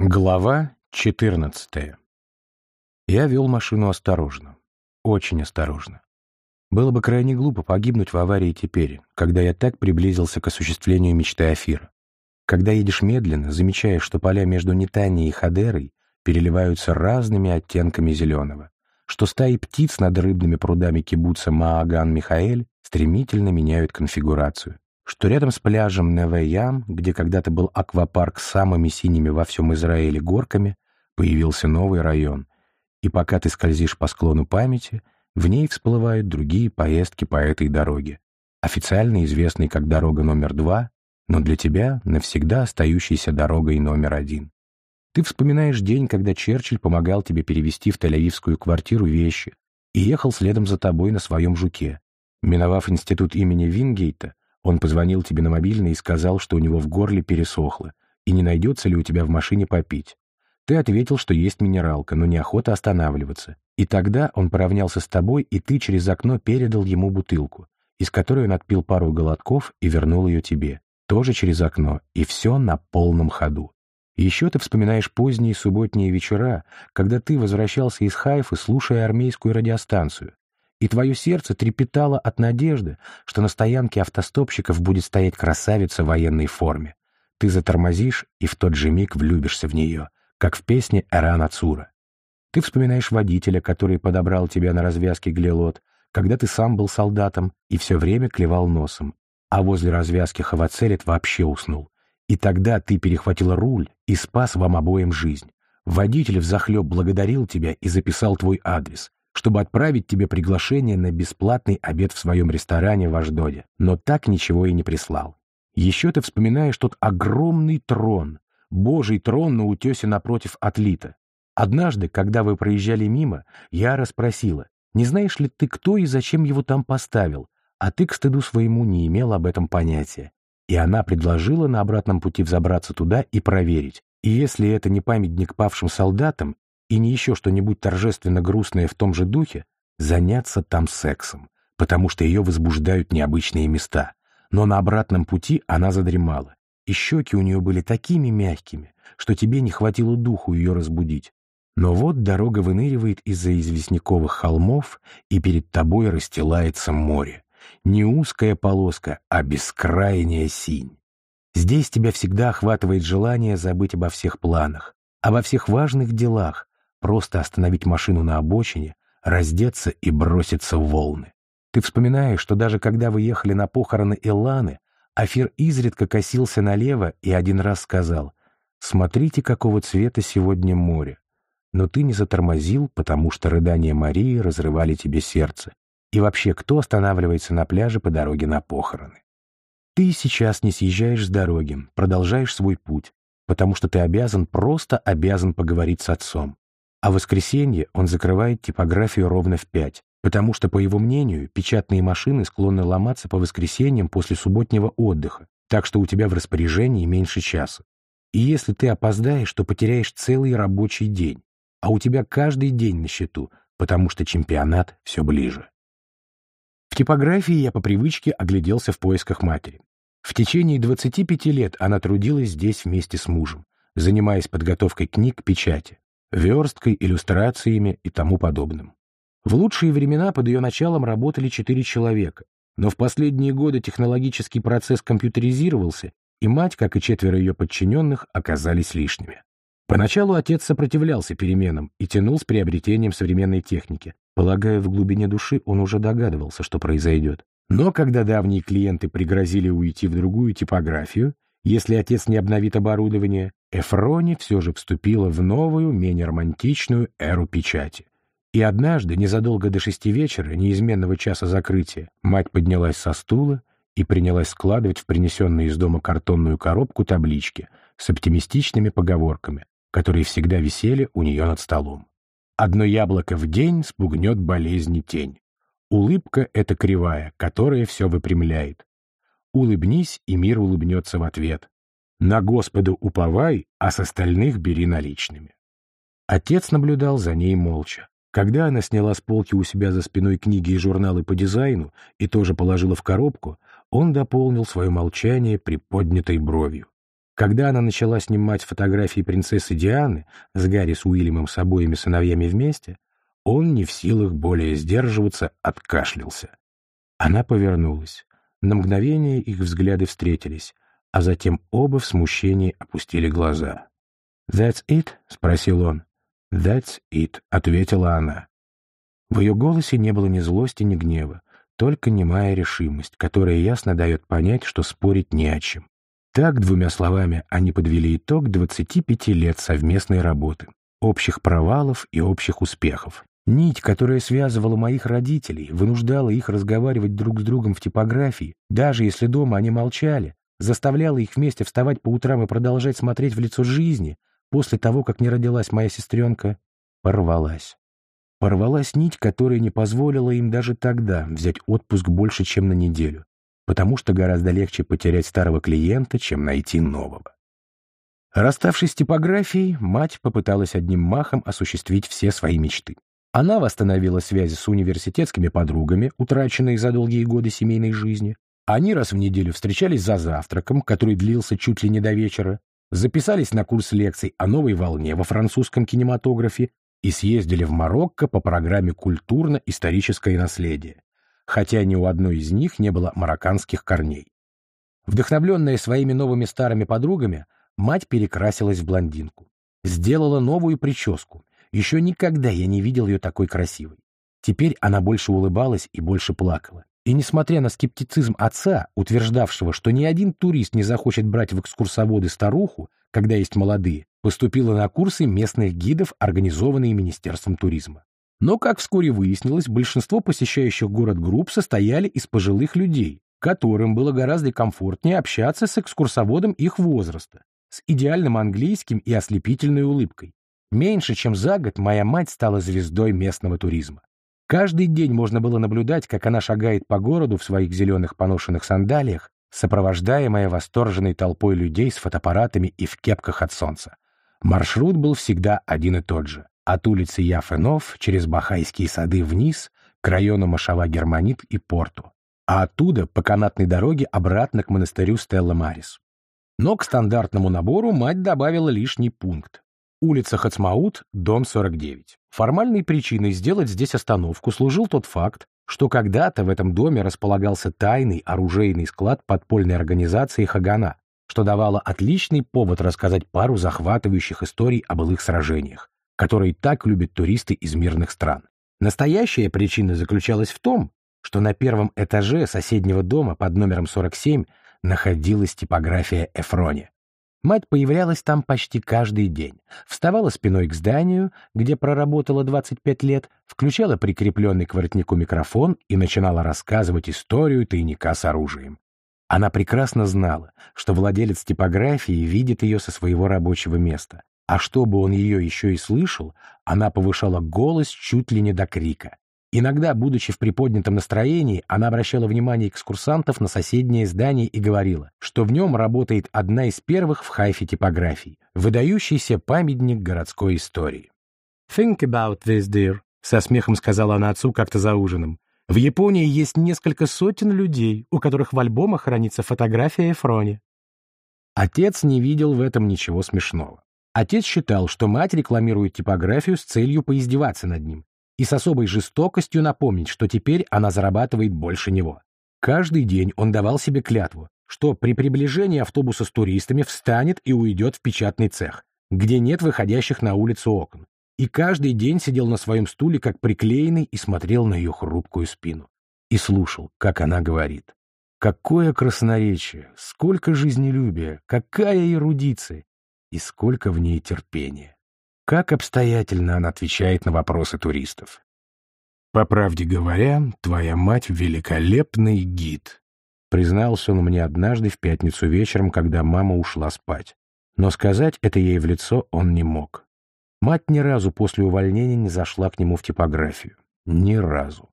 Глава 14 Я вел машину осторожно. Очень осторожно. Было бы крайне глупо погибнуть в аварии теперь, когда я так приблизился к осуществлению мечты Афира. Когда едешь медленно, замечаешь, что поля между Нетанией и Хадерой переливаются разными оттенками зеленого, что стаи птиц над рыбными прудами кибуца Мааган-Михаэль стремительно меняют конфигурацию, что рядом с пляжем Невеям, где когда-то был аквапарк с самыми синими во всем Израиле горками, появился новый район, и пока ты скользишь по склону памяти, в ней всплывают другие поездки по этой дороге, официально известной как дорога номер два, но для тебя навсегда остающейся дорогой номер один. Ты вспоминаешь день, когда Черчилль помогал тебе перевести в Тель-Авивскую квартиру вещи и ехал следом за тобой на своем жуке. Миновав институт имени Вингейта, он позвонил тебе на мобильный и сказал, что у него в горле пересохло, и не найдется ли у тебя в машине попить. Ты ответил, что есть минералка, но неохота останавливаться. И тогда он поравнялся с тобой, и ты через окно передал ему бутылку, из которой он отпил пару голодков и вернул ее тебе. Тоже через окно, и все на полном ходу. Еще ты вспоминаешь поздние субботние вечера, когда ты возвращался из Хайфы, слушая армейскую радиостанцию и твое сердце трепетало от надежды, что на стоянке автостопщиков будет стоять красавица в военной форме. Ты затормозишь и в тот же миг влюбишься в нее, как в песне Эрана Цура. Ты вспоминаешь водителя, который подобрал тебя на развязке Глелот, когда ты сам был солдатом и все время клевал носом, а возле развязки Хавацелет вообще уснул. И тогда ты перехватил руль и спас вам обоим жизнь. Водитель взахлеб благодарил тебя и записал твой адрес чтобы отправить тебе приглашение на бесплатный обед в своем ресторане в Аждоде, но так ничего и не прислал. Еще ты вспоминаешь тот огромный трон, божий трон на утесе напротив Атлита. Однажды, когда вы проезжали мимо, я расспросила, не знаешь ли ты, кто и зачем его там поставил, а ты к стыду своему не имел об этом понятия. И она предложила на обратном пути взобраться туда и проверить. И если это не памятник павшим солдатам, и не еще что-нибудь торжественно грустное в том же духе, заняться там сексом, потому что ее возбуждают необычные места. Но на обратном пути она задремала, и щеки у нее были такими мягкими, что тебе не хватило духу ее разбудить. Но вот дорога выныривает из-за известняковых холмов, и перед тобой расстилается море. Не узкая полоска, а бескрайняя синь. Здесь тебя всегда охватывает желание забыть обо всех планах, обо всех важных делах, Просто остановить машину на обочине, раздеться и броситься в волны. Ты вспоминаешь, что даже когда вы ехали на похороны Иланы, Афир изредка косился налево и один раз сказал «Смотрите, какого цвета сегодня море». Но ты не затормозил, потому что рыдания Марии разрывали тебе сердце. И вообще, кто останавливается на пляже по дороге на похороны? Ты сейчас не съезжаешь с дороги, продолжаешь свой путь, потому что ты обязан, просто обязан поговорить с отцом. А в воскресенье он закрывает типографию ровно в пять, потому что, по его мнению, печатные машины склонны ломаться по воскресеньям после субботнего отдыха, так что у тебя в распоряжении меньше часа. И если ты опоздаешь, то потеряешь целый рабочий день, а у тебя каждый день на счету, потому что чемпионат все ближе. В типографии я по привычке огляделся в поисках матери. В течение 25 лет она трудилась здесь вместе с мужем, занимаясь подготовкой книг к печати версткой, иллюстрациями и тому подобным. В лучшие времена под ее началом работали четыре человека, но в последние годы технологический процесс компьютеризировался, и мать, как и четверо ее подчиненных, оказались лишними. Поначалу отец сопротивлялся переменам и тянул с приобретением современной техники. Полагая, в глубине души он уже догадывался, что произойдет. Но когда давние клиенты пригрозили уйти в другую типографию, если отец не обновит оборудование, Эфрони все же вступила в новую, менее романтичную эру печати. И однажды, незадолго до шести вечера, неизменного часа закрытия, мать поднялась со стула и принялась складывать в принесенную из дома картонную коробку таблички с оптимистичными поговорками, которые всегда висели у нее над столом. «Одно яблоко в день спугнет болезни тень. Улыбка — это кривая, которая все выпрямляет. Улыбнись, и мир улыбнется в ответ. На Господа уповай, а с остальных бери наличными. Отец наблюдал за ней молча. Когда она сняла с полки у себя за спиной книги и журналы по дизайну и тоже положила в коробку, он дополнил свое молчание приподнятой бровью. Когда она начала снимать фотографии принцессы Дианы с Гарри с Уильямом с обоими сыновьями вместе, он не в силах более сдерживаться, откашлялся. Она повернулась. На мгновение их взгляды встретились, а затем оба в смущении опустили глаза. «That's it?» — спросил он. «That's it», — ответила она. В ее голосе не было ни злости, ни гнева, только немая решимость, которая ясно дает понять, что спорить не о чем. Так, двумя словами, они подвели итог 25 лет совместной работы, общих провалов и общих успехов. Нить, которая связывала моих родителей, вынуждала их разговаривать друг с другом в типографии, даже если дома они молчали, заставляла их вместе вставать по утрам и продолжать смотреть в лицо жизни, после того, как не родилась моя сестренка, порвалась. Порвалась нить, которая не позволила им даже тогда взять отпуск больше, чем на неделю потому что гораздо легче потерять старого клиента, чем найти нового. Расставшись с типографией, мать попыталась одним махом осуществить все свои мечты. Она восстановила связи с университетскими подругами, утраченные за долгие годы семейной жизни. Они раз в неделю встречались за завтраком, который длился чуть ли не до вечера, записались на курс лекций о новой волне во французском кинематографе и съездили в Марокко по программе «Культурно-историческое наследие» хотя ни у одной из них не было марокканских корней. Вдохновленная своими новыми старыми подругами, мать перекрасилась в блондинку. Сделала новую прическу. Еще никогда я не видел ее такой красивой. Теперь она больше улыбалась и больше плакала. И несмотря на скептицизм отца, утверждавшего, что ни один турист не захочет брать в экскурсоводы старуху, когда есть молодые, поступила на курсы местных гидов, организованные Министерством туризма. Но, как вскоре выяснилось, большинство посещающих город групп состояли из пожилых людей, которым было гораздо комфортнее общаться с экскурсоводом их возраста, с идеальным английским и ослепительной улыбкой. Меньше чем за год моя мать стала звездой местного туризма. Каждый день можно было наблюдать, как она шагает по городу в своих зеленых поношенных сандалиях, сопровождаемая восторженной толпой людей с фотоаппаратами и в кепках от солнца. Маршрут был всегда один и тот же от улицы Яфенов через Бахайские сады вниз к району Машава-Германит и Порту, а оттуда по канатной дороге обратно к монастырю Стелла Марис. Но к стандартному набору мать добавила лишний пункт. Улица Хацмаут, дом 49. Формальной причиной сделать здесь остановку служил тот факт, что когда-то в этом доме располагался тайный оружейный склад подпольной организации Хагана, что давало отличный повод рассказать пару захватывающих историй о былых сражениях, который так любят туристы из мирных стран. Настоящая причина заключалась в том, что на первом этаже соседнего дома под номером 47 находилась типография Эфрони. Мать появлялась там почти каждый день, вставала спиной к зданию, где проработала 25 лет, включала прикрепленный к воротнику микрофон и начинала рассказывать историю тайника с оружием. Она прекрасно знала, что владелец типографии видит ее со своего рабочего места, а чтобы он ее еще и слышал, она повышала голос чуть ли не до крика. Иногда, будучи в приподнятом настроении, она обращала внимание экскурсантов на соседнее здание и говорила, что в нем работает одна из первых в Хайфе типографий, выдающийся памятник городской истории. «Think about this, dear», — со смехом сказала она отцу как-то за ужином. «В Японии есть несколько сотен людей, у которых в альбомах хранится фотография Эфрони». Отец не видел в этом ничего смешного. Отец считал, что мать рекламирует типографию с целью поиздеваться над ним и с особой жестокостью напомнить, что теперь она зарабатывает больше него. Каждый день он давал себе клятву, что при приближении автобуса с туристами встанет и уйдет в печатный цех, где нет выходящих на улицу окон, и каждый день сидел на своем стуле как приклеенный и смотрел на ее хрупкую спину. И слушал, как она говорит. Какое красноречие, сколько жизнелюбия, какая эрудиция, и сколько в ней терпения. Как обстоятельно она отвечает на вопросы туристов. «По правде говоря, твоя мать — великолепный гид», признался он мне однажды в пятницу вечером, когда мама ушла спать. Но сказать это ей в лицо он не мог. Мать ни разу после увольнения не зашла к нему в типографию. Ни разу.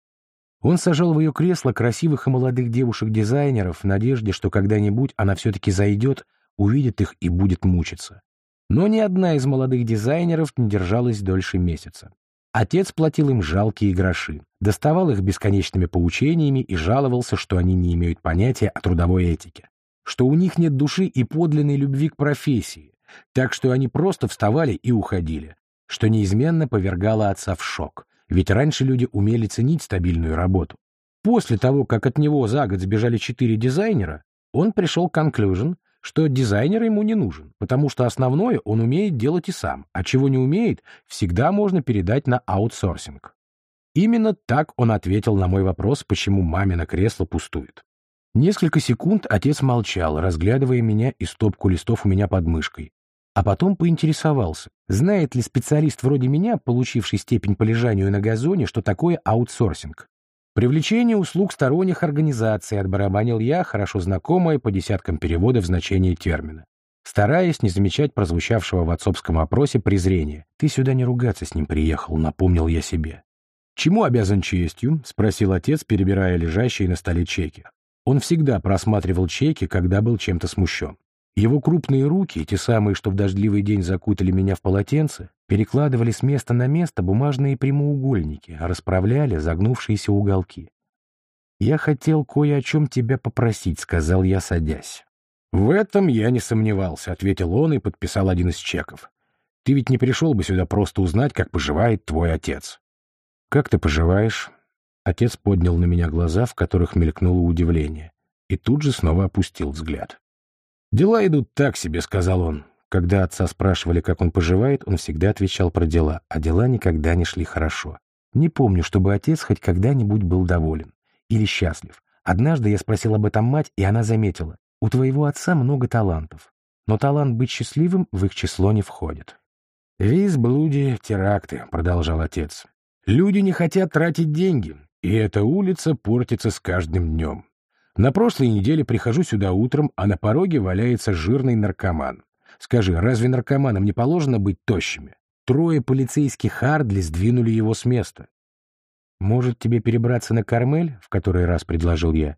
Он сажал в ее кресло красивых и молодых девушек-дизайнеров в надежде, что когда-нибудь она все-таки зайдет, увидит их и будет мучиться. Но ни одна из молодых дизайнеров не держалась дольше месяца. Отец платил им жалкие гроши, доставал их бесконечными поучениями и жаловался, что они не имеют понятия о трудовой этике. что у них нет души и подлинной любви к профессии, так что они просто вставали и уходили, что неизменно повергало отца в шок, ведь раньше люди умели ценить стабильную работу. После того, как от него за год сбежали четыре дизайнера, он пришел к conclusion, что дизайнер ему не нужен, потому что основное он умеет делать и сам, а чего не умеет, всегда можно передать на аутсорсинг. Именно так он ответил на мой вопрос, почему мамино кресло пустует. Несколько секунд отец молчал, разглядывая меня и стопку листов у меня под мышкой, а потом поинтересовался, знает ли специалист вроде меня, получивший степень по лежанию на газоне, что такое аутсорсинг. Привлечение услуг сторонних организаций отбарабанил я, хорошо знакомое по десяткам переводов значение термина. Стараясь не замечать прозвучавшего в отцовском опросе презрения. «Ты сюда не ругаться с ним приехал», — напомнил я себе. «Чему обязан честью?» — спросил отец, перебирая лежащие на столе чеки. Он всегда просматривал чеки, когда был чем-то смущен. Его крупные руки, те самые, что в дождливый день закутали меня в полотенце, перекладывали с места на место бумажные прямоугольники, расправляли загнувшиеся уголки. «Я хотел кое о чем тебя попросить», — сказал я, садясь. «В этом я не сомневался», — ответил он и подписал один из чеков. «Ты ведь не пришел бы сюда просто узнать, как поживает твой отец». «Как ты поживаешь?» Отец поднял на меня глаза, в которых мелькнуло удивление, и тут же снова опустил взгляд. «Дела идут так себе», — сказал он. Когда отца спрашивали, как он поживает, он всегда отвечал про дела, а дела никогда не шли хорошо. Не помню, чтобы отец хоть когда-нибудь был доволен или счастлив. Однажды я спросил об этом мать, и она заметила, у твоего отца много талантов, но талант быть счастливым в их число не входит. «Виз, блуди, теракты», — продолжал отец. «Люди не хотят тратить деньги, и эта улица портится с каждым днем. На прошлой неделе прихожу сюда утром, а на пороге валяется жирный наркоман. Скажи, разве наркоманам не положено быть тощими? Трое полицейских Хардли сдвинули его с места. «Может, тебе перебраться на Кармель?» — в который раз предложил я.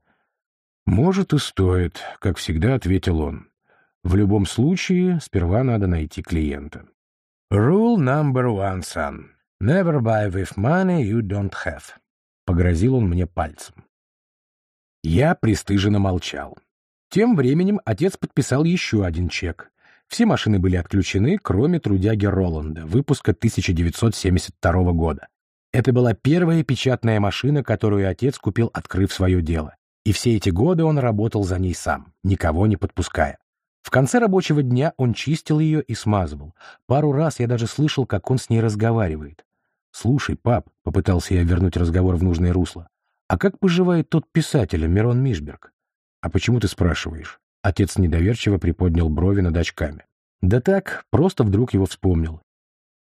«Может, и стоит», — как всегда ответил он. «В любом случае, сперва надо найти клиента». «Rule number one, son. Never buy with money you don't have», — погрозил он мне пальцем. Я пристыженно молчал. Тем временем отец подписал еще один чек. Все машины были отключены, кроме трудяги Роланда, выпуска 1972 года. Это была первая печатная машина, которую отец купил, открыв свое дело. И все эти годы он работал за ней сам, никого не подпуская. В конце рабочего дня он чистил ее и смазывал. Пару раз я даже слышал, как он с ней разговаривает. «Слушай, пап», — попытался я вернуть разговор в нужное русло, «А как поживает тот писатель, Мирон Мишберг?» «А почему ты спрашиваешь?» Отец недоверчиво приподнял брови над очками. «Да так, просто вдруг его вспомнил.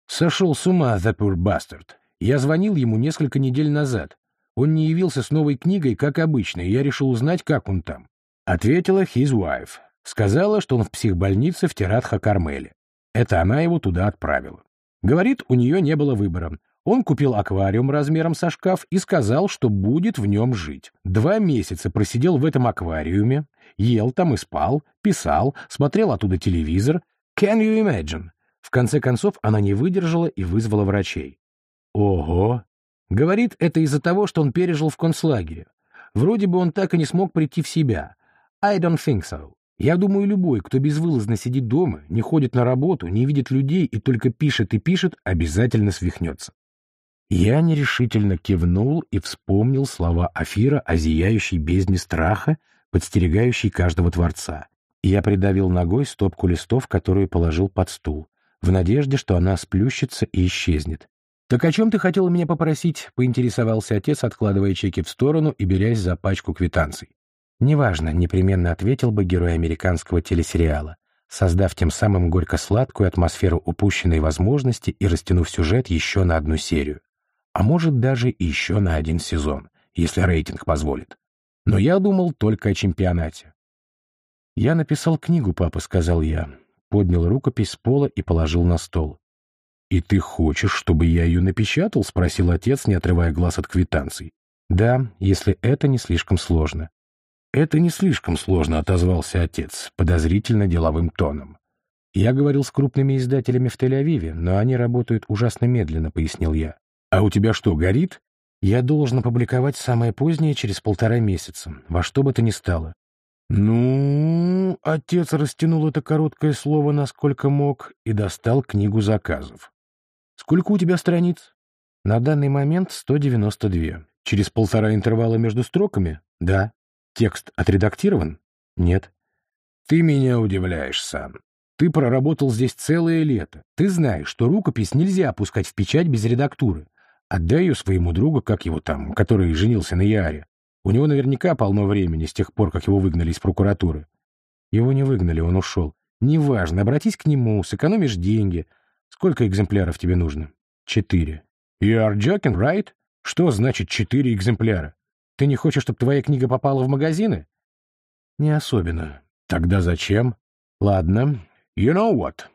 Сошел с ума, the poor bastard. Я звонил ему несколько недель назад. Он не явился с новой книгой, как обычно, и я решил узнать, как он там. Ответила his wife. Сказала, что он в психбольнице в Тератха-Кармеле. Это она его туда отправила. Говорит, у нее не было выбора. Он купил аквариум размером со шкаф и сказал, что будет в нем жить. Два месяца просидел в этом аквариуме, ел там и спал, писал, смотрел оттуда телевизор. Can you imagine? В конце концов, она не выдержала и вызвала врачей. Ого! Говорит, это из-за того, что он пережил в концлагере. Вроде бы он так и не смог прийти в себя. I don't think so. Я думаю, любой, кто безвылазно сидит дома, не ходит на работу, не видит людей и только пишет и пишет, обязательно свихнется. Я нерешительно кивнул и вспомнил слова Афира о зияющей бездне страха, подстерегающей каждого творца. Я придавил ногой стопку листов, которую положил под стул, в надежде, что она сплющится и исчезнет. «Так о чем ты хотел меня попросить?» — поинтересовался отец, откладывая чеки в сторону и берясь за пачку квитанций. «Неважно», — непременно ответил бы герой американского телесериала, создав тем самым горько-сладкую атмосферу упущенной возможности и растянув сюжет еще на одну серию а может даже еще на один сезон, если рейтинг позволит. Но я думал только о чемпионате. «Я написал книгу, папа», — сказал я. Поднял рукопись с пола и положил на стол. «И ты хочешь, чтобы я ее напечатал?» — спросил отец, не отрывая глаз от квитанций. «Да, если это не слишком сложно». «Это не слишком сложно», — отозвался отец, подозрительно деловым тоном. «Я говорил с крупными издателями в Тель-Авиве, но они работают ужасно медленно», — пояснил я. «А у тебя что, горит?» «Я должен опубликовать самое позднее через полтора месяца, во что бы то ни стало. Ну, отец растянул это короткое слово насколько мог и достал книгу заказов. Сколько у тебя страниц? На данный момент 192. Через полтора интервала между строками? Да. Текст отредактирован? Нет. Ты меня удивляешь, Сан. Ты проработал здесь целое лето. Ты знаешь, что рукопись нельзя опускать в печать без редактуры. Отдай ее своему другу, как его там, который женился на Яре. У него наверняка полно времени с тех пор, как его выгнали из прокуратуры. Его не выгнали, он ушел. Неважно, обратись к нему, сэкономишь деньги. Сколько экземпляров тебе нужно? Четыре. You are joking, right? Что значит четыре экземпляра? Ты не хочешь, чтобы твоя книга попала в магазины? Не особенно. Тогда зачем? Ладно. You know what?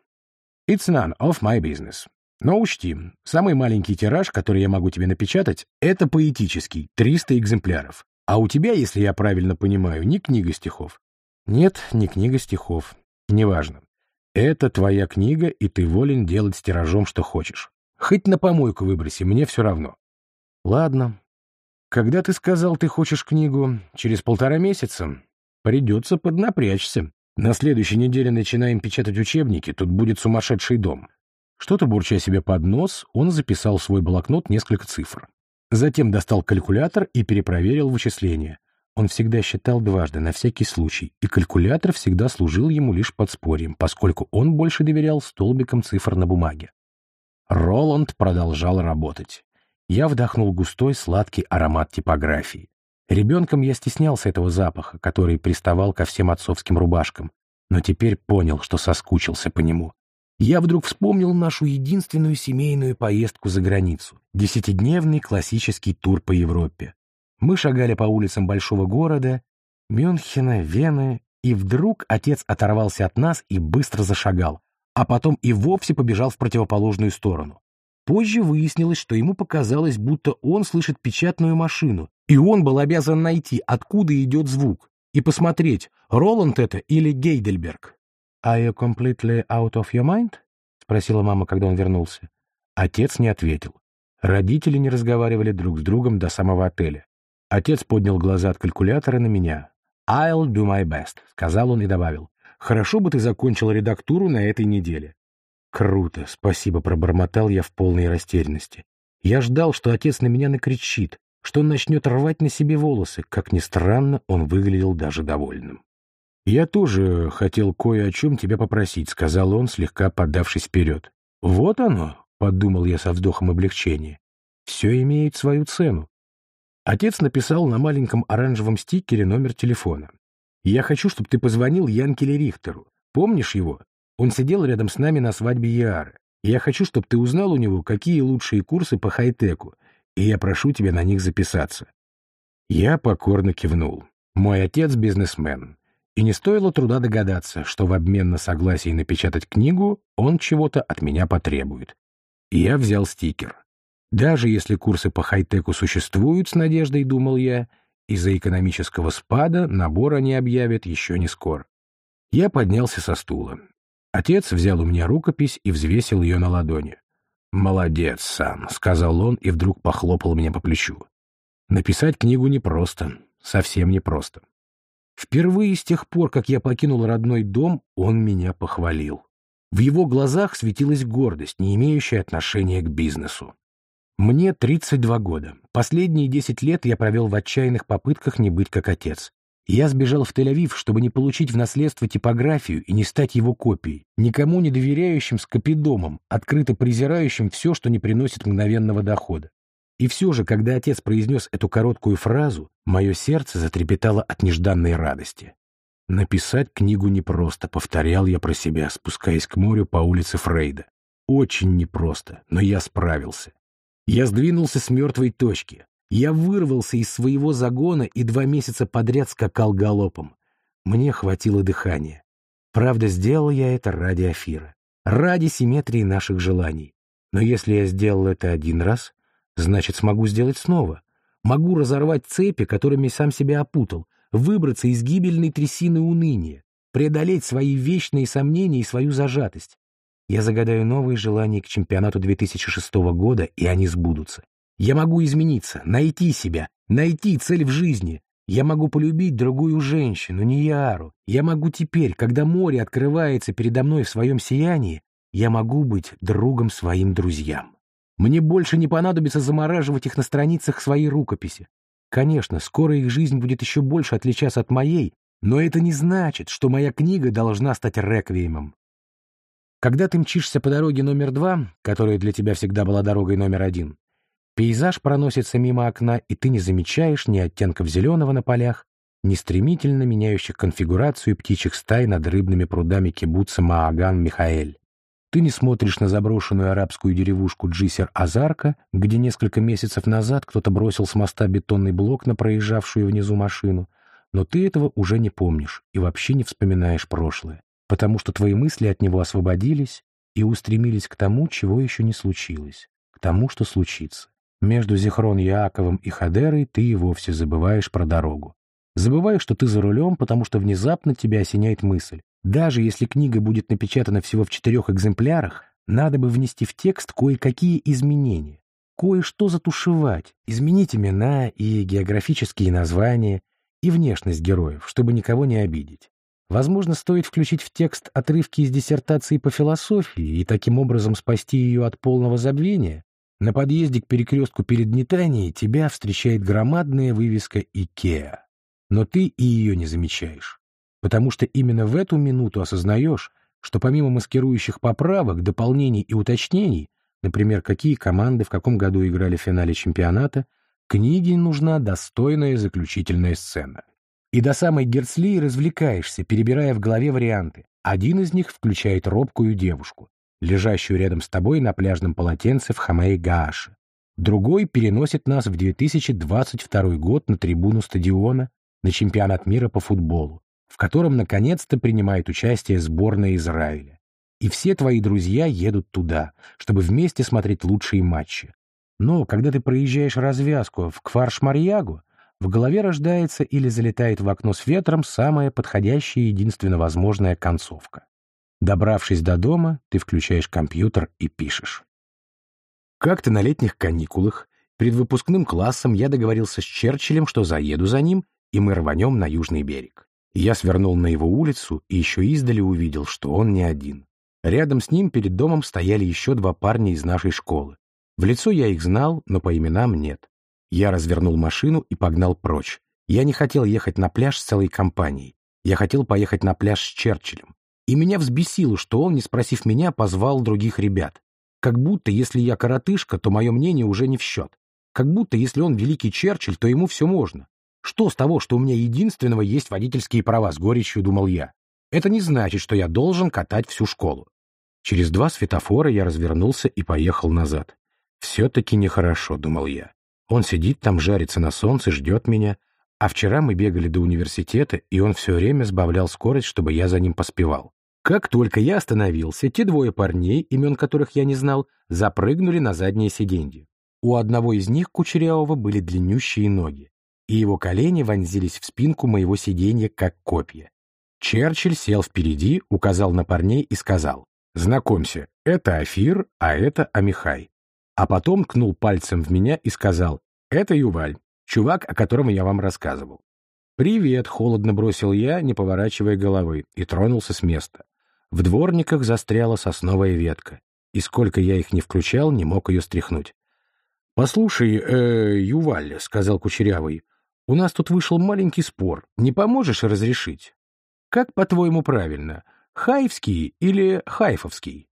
It's none of my business. Но учти, самый маленький тираж, который я могу тебе напечатать, это поэтический, 300 экземпляров. А у тебя, если я правильно понимаю, не книга стихов. Нет, не книга стихов. Неважно. Это твоя книга, и ты волен делать с тиражом, что хочешь. Хоть на помойку выброси, мне все равно. Ладно. Когда ты сказал, ты хочешь книгу? Через полтора месяца? Придется поднапрячься. На следующей неделе начинаем печатать учебники, тут будет сумасшедший дом. Что-то бурча себе под нос, он записал в свой блокнот несколько цифр. Затем достал калькулятор и перепроверил вычисления. Он всегда считал дважды, на всякий случай, и калькулятор всегда служил ему лишь подспорьем, поскольку он больше доверял столбикам цифр на бумаге. Роланд продолжал работать. Я вдохнул густой сладкий аромат типографии. Ребенком я стеснялся этого запаха, который приставал ко всем отцовским рубашкам, но теперь понял, что соскучился по нему я вдруг вспомнил нашу единственную семейную поездку за границу — десятидневный классический тур по Европе. Мы шагали по улицам большого города, Мюнхена, Вены, и вдруг отец оторвался от нас и быстро зашагал, а потом и вовсе побежал в противоположную сторону. Позже выяснилось, что ему показалось, будто он слышит печатную машину, и он был обязан найти, откуда идет звук, и посмотреть, Роланд это или Гейдельберг. «Are you completely out of your mind?» — спросила мама, когда он вернулся. Отец не ответил. Родители не разговаривали друг с другом до самого отеля. Отец поднял глаза от калькулятора на меня. «I'll do my best», — сказал он и добавил. «Хорошо бы ты закончил редактуру на этой неделе». «Круто, спасибо», — пробормотал я в полной растерянности. Я ждал, что отец на меня накричит, что он начнет рвать на себе волосы. Как ни странно, он выглядел даже довольным. «Я тоже хотел кое о чем тебя попросить», — сказал он, слегка подавшись вперед. «Вот оно», — подумал я со вздохом облегчения. «Все имеет свою цену». Отец написал на маленьком оранжевом стикере номер телефона. «Я хочу, чтобы ты позвонил Янкеле Рихтеру. Помнишь его? Он сидел рядом с нами на свадьбе Яары. Я хочу, чтобы ты узнал у него, какие лучшие курсы по хай-теку, и я прошу тебя на них записаться». Я покорно кивнул. Мой отец — бизнесмен. И не стоило труда догадаться, что в обмен на согласие напечатать книгу он чего-то от меня потребует. И я взял стикер. Даже если курсы по хай-теку существуют с надеждой, думал я, из-за экономического спада набор они объявят еще не скоро. Я поднялся со стула. Отец взял у меня рукопись и взвесил ее на ладони. «Молодец, сам», — сказал он и вдруг похлопал меня по плечу. «Написать книгу непросто, совсем непросто. Впервые с тех пор, как я покинул родной дом, он меня похвалил. В его глазах светилась гордость, не имеющая отношения к бизнесу. Мне 32 года. Последние 10 лет я провел в отчаянных попытках не быть как отец. Я сбежал в Тель-Авив, чтобы не получить в наследство типографию и не стать его копией, никому не доверяющим скопидомом, открыто презирающим все, что не приносит мгновенного дохода. И все же, когда отец произнес эту короткую фразу, мое сердце затрепетало от нежданной радости. Написать книгу непросто, повторял я про себя, спускаясь к морю по улице Фрейда. Очень непросто, но я справился. Я сдвинулся с мертвой точки. Я вырвался из своего загона и два месяца подряд скакал галопом. Мне хватило дыхания. Правда, сделал я это ради Афира, ради симметрии наших желаний. Но если я сделал это один раз, Значит, смогу сделать снова. Могу разорвать цепи, которыми сам себя опутал, выбраться из гибельной трясины уныния, преодолеть свои вечные сомнения и свою зажатость. Я загадаю новые желания к чемпионату 2006 года, и они сбудутся. Я могу измениться, найти себя, найти цель в жизни. Я могу полюбить другую женщину, не Яру. Я могу теперь, когда море открывается передо мной в своем сиянии, я могу быть другом своим друзьям. Мне больше не понадобится замораживать их на страницах своей рукописи. Конечно, скоро их жизнь будет еще больше отличаться от моей, но это не значит, что моя книга должна стать реквиемом. Когда ты мчишься по дороге номер два, которая для тебя всегда была дорогой номер один, пейзаж проносится мимо окна, и ты не замечаешь ни оттенков зеленого на полях, ни стремительно меняющих конфигурацию птичьих стай над рыбными прудами кибуца Мааган-Михаэль. Ты не смотришь на заброшенную арабскую деревушку Джисер-Азарка, где несколько месяцев назад кто-то бросил с моста бетонный блок на проезжавшую внизу машину, но ты этого уже не помнишь и вообще не вспоминаешь прошлое, потому что твои мысли от него освободились и устремились к тому, чего еще не случилось, к тому, что случится. Между Зихрон Яаковым и Хадерой ты и вовсе забываешь про дорогу. Забываешь, что ты за рулем, потому что внезапно тебя осеняет мысль. Даже если книга будет напечатана всего в четырех экземплярах, надо бы внести в текст кое-какие изменения, кое-что затушевать, изменить имена и географические названия, и внешность героев, чтобы никого не обидеть. Возможно, стоит включить в текст отрывки из диссертации по философии и таким образом спасти ее от полного забвения. На подъезде к перекрестку перед Нетанией тебя встречает громадная вывеска «Икеа». Но ты и ее не замечаешь потому что именно в эту минуту осознаешь, что помимо маскирующих поправок, дополнений и уточнений, например, какие команды в каком году играли в финале чемпионата, книге нужна достойная заключительная сцена. И до самой Герцлии развлекаешься, перебирая в голове варианты. Один из них включает робкую девушку, лежащую рядом с тобой на пляжном полотенце в Хамей-Гааше. Другой переносит нас в 2022 год на трибуну стадиона на чемпионат мира по футболу, в котором наконец-то принимает участие сборная Израиля. И все твои друзья едут туда, чтобы вместе смотреть лучшие матчи. Но когда ты проезжаешь развязку в Кфар-Шмарьягу, в голове рождается или залетает в окно с ветром самая подходящая и единственно возможная концовка. Добравшись до дома, ты включаешь компьютер и пишешь. Как-то на летних каникулах перед выпускным классом я договорился с Черчиллем, что заеду за ним, и мы рванем на южный берег. Я свернул на его улицу и еще издали увидел, что он не один. Рядом с ним перед домом стояли еще два парня из нашей школы. В лицо я их знал, но по именам нет. Я развернул машину и погнал прочь. Я не хотел ехать на пляж с целой компанией. Я хотел поехать на пляж с Черчиллем. И меня взбесило, что он, не спросив меня, позвал других ребят. Как будто, если я коротышка, то мое мнение уже не в счет. Как будто, если он великий Черчилль, то ему все можно. Что с того, что у меня единственного есть водительские права, с горечью думал я. Это не значит, что я должен катать всю школу. Через два светофора я развернулся и поехал назад. Все-таки нехорошо, думал я. Он сидит там, жарится на солнце, ждет меня. А вчера мы бегали до университета, и он все время сбавлял скорость, чтобы я за ним поспевал. Как только я остановился, те двое парней, имен которых я не знал, запрыгнули на заднее сиденье. У одного из них, кучерявого, были длиннющие ноги и его колени вонзились в спинку моего сиденья, как копья. Черчилль сел впереди, указал на парней и сказал, «Знакомься, это Афир, а это Амихай». А потом ткнул пальцем в меня и сказал, «Это Юваль, чувак, о котором я вам рассказывал». «Привет», — холодно бросил я, не поворачивая головы, и тронулся с места. В дворниках застряла сосновая ветка, и сколько я их не включал, не мог ее стряхнуть. «Послушай, э, Юваль», — сказал Кучерявый, у нас тут вышел маленький спор. Не поможешь разрешить? Как, по-твоему, правильно? Хаевский или Хайфовский?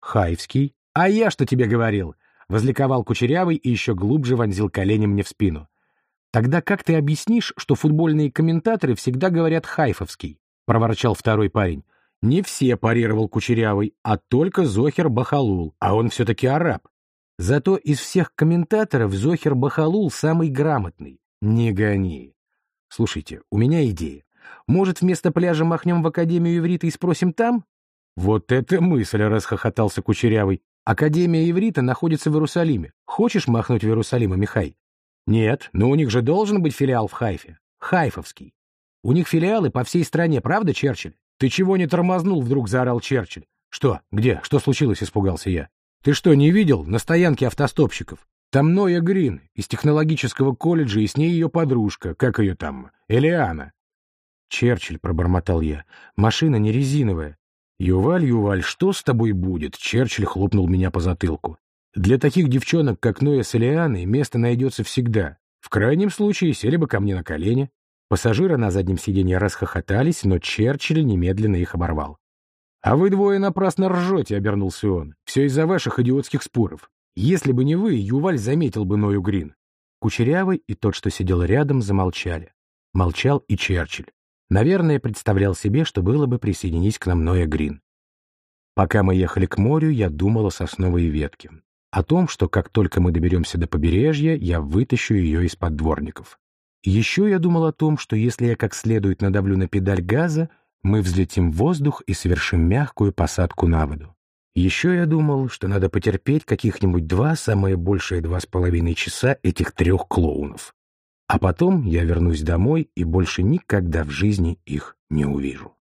Хаевский. А я что тебе говорил? Возликовал Кучерявый и еще глубже вонзил колени мне в спину. Тогда как ты объяснишь, что футбольные комментаторы всегда говорят Хайфовский? Проворчал второй парень. Не все, парировал Кучерявый, а только Зохер Бахалул, а он все-таки араб. Зато из всех комментаторов Зохер Бахалул самый грамотный. Не гони. Слушайте, у меня идея. Может, вместо пляжа махнем в Академию иврита и спросим там? Вот это мысль, расхохотался Кучерявый. Академия иврита находится в Иерусалиме. Хочешь махнуть в Иерусалим, Михай? Нет, но у них же должен быть филиал в Хайфе. Хайфовский. У них филиалы по всей стране, правда, Черчилль? Ты чего не тормознул, вдруг заорал Черчилль. Что? Где? Что случилось, испугался я. Ты что, не видел? На стоянке автостопщиков. Там Ноя Грин из технологического колледжа и с ней ее подружка, как ее там, Элиана. «Черчилль», — пробормотал я, — «машина не резиновая». «Юваль, Юваль, что с тобой будет?» — Черчилль хлопнул меня по затылку. «Для таких девчонок, как Ноя с Элианой, место найдется всегда. В крайнем случае сели бы ко мне на колени». Пассажиры на заднем сиденье расхохотались, но Черчилль немедленно их оборвал. «А вы двое напрасно ржете», — обернулся он. «Все из-за ваших идиотских споров. Если бы не вы, Юваль заметил бы Ною Грин». Кучерявый и тот, что сидел рядом, замолчали. Молчал и Черчилль. Наверное, представлял себе, что было бы присоединись к нам Ноя Грин. Пока мы ехали к морю, я думал о сосновой ветке. О том, что как только мы доберемся до побережья, я вытащу ее из-под дворников. Еще я думал о том, что если я как следует надавлю на педаль газа, мы взлетим в воздух и совершим мягкую посадку на воду. Еще я думал, что надо потерпеть каких-нибудь два, самое большее два с половиной часа этих трех клоунов. А потом я вернусь домой и больше никогда в жизни их не увижу.